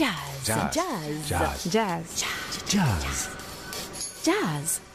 Jazz. Jazz. Jazz. Jazz. Jazz. Jazz. Jazz.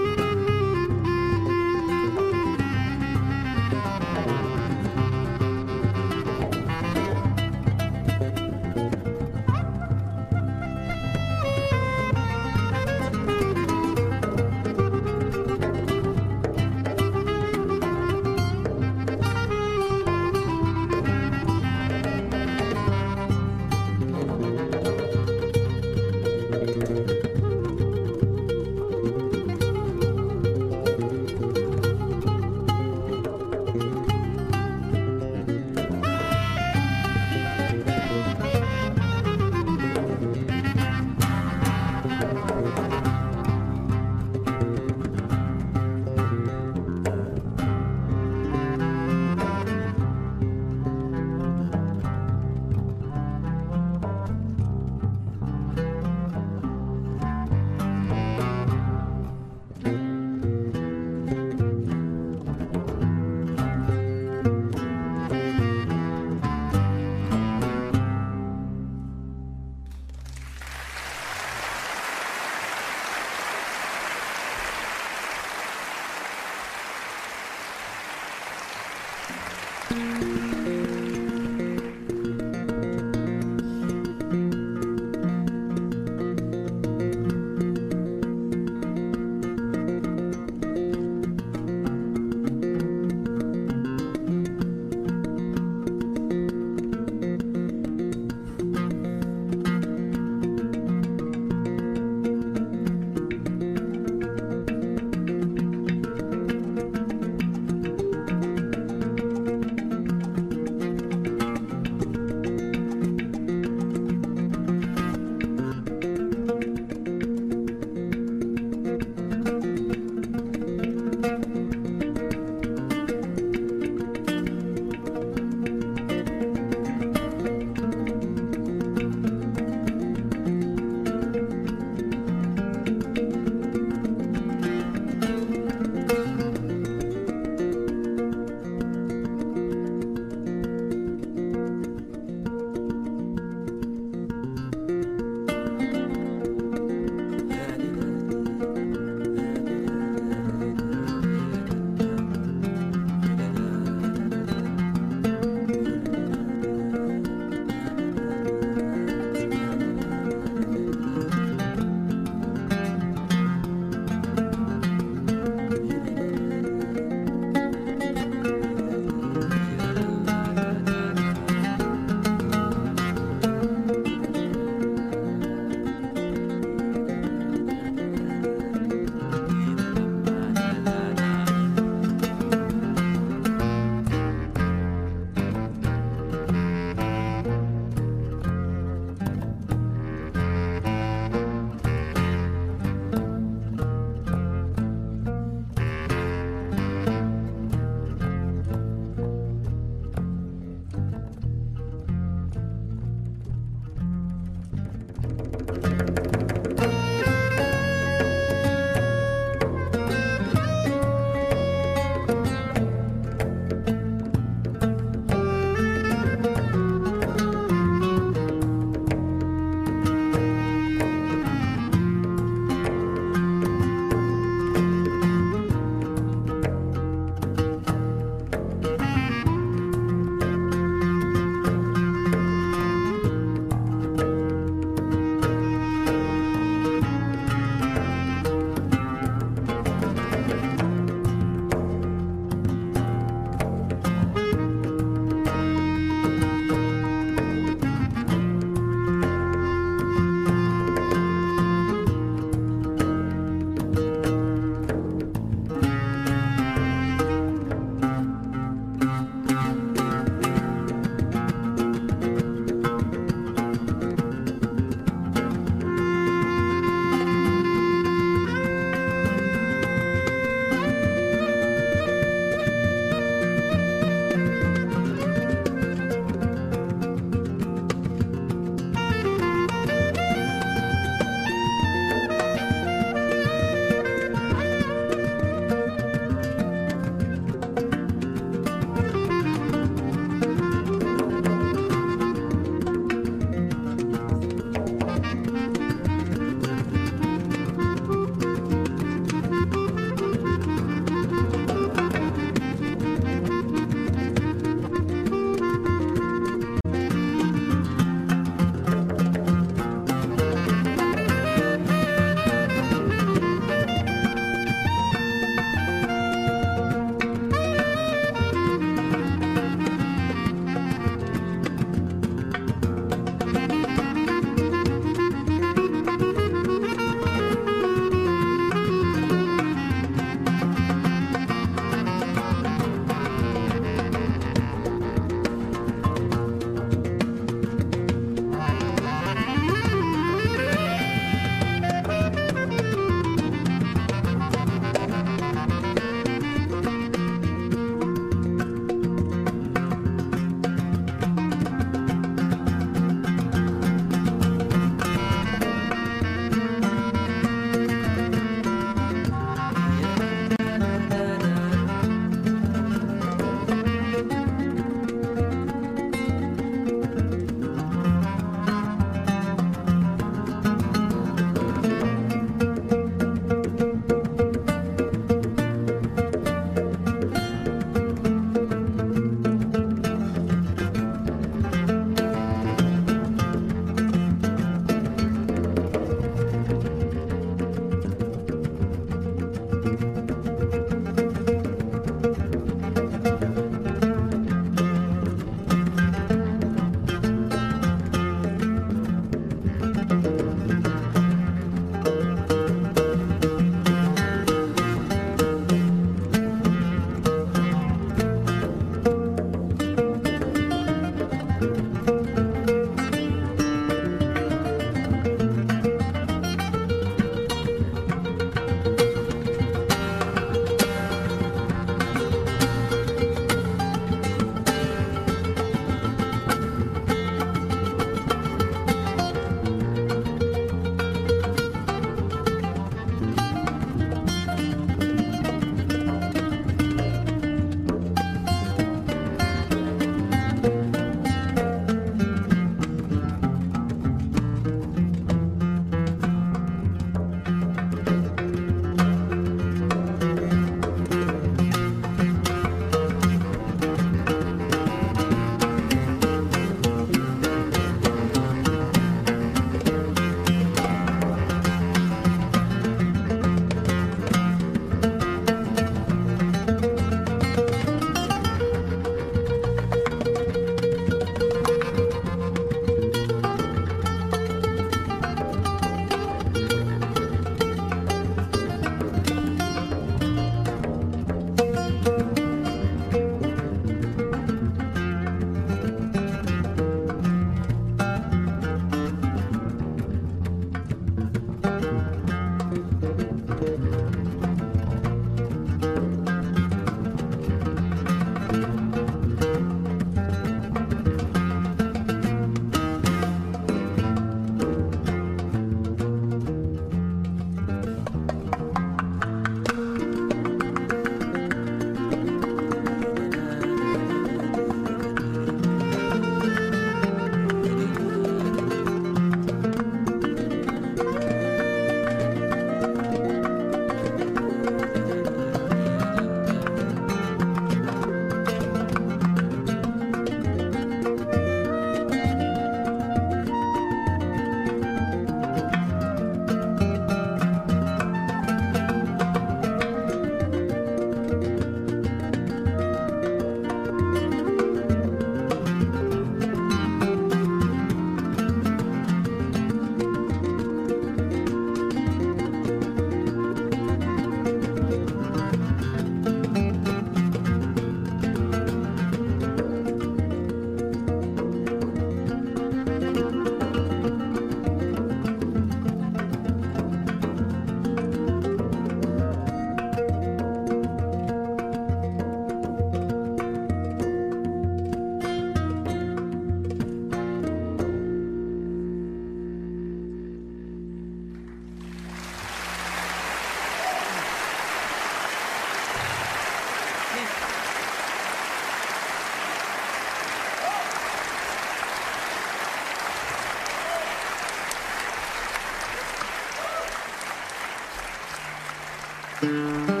Música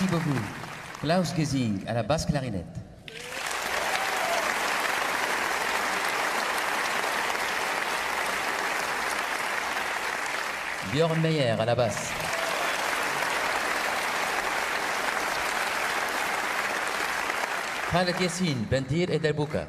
Merci beaucoup. Klaus Gesing à la basse clarinette. Björn Meyer à la basse. Khaled Yassine, Bendir et Delbouka.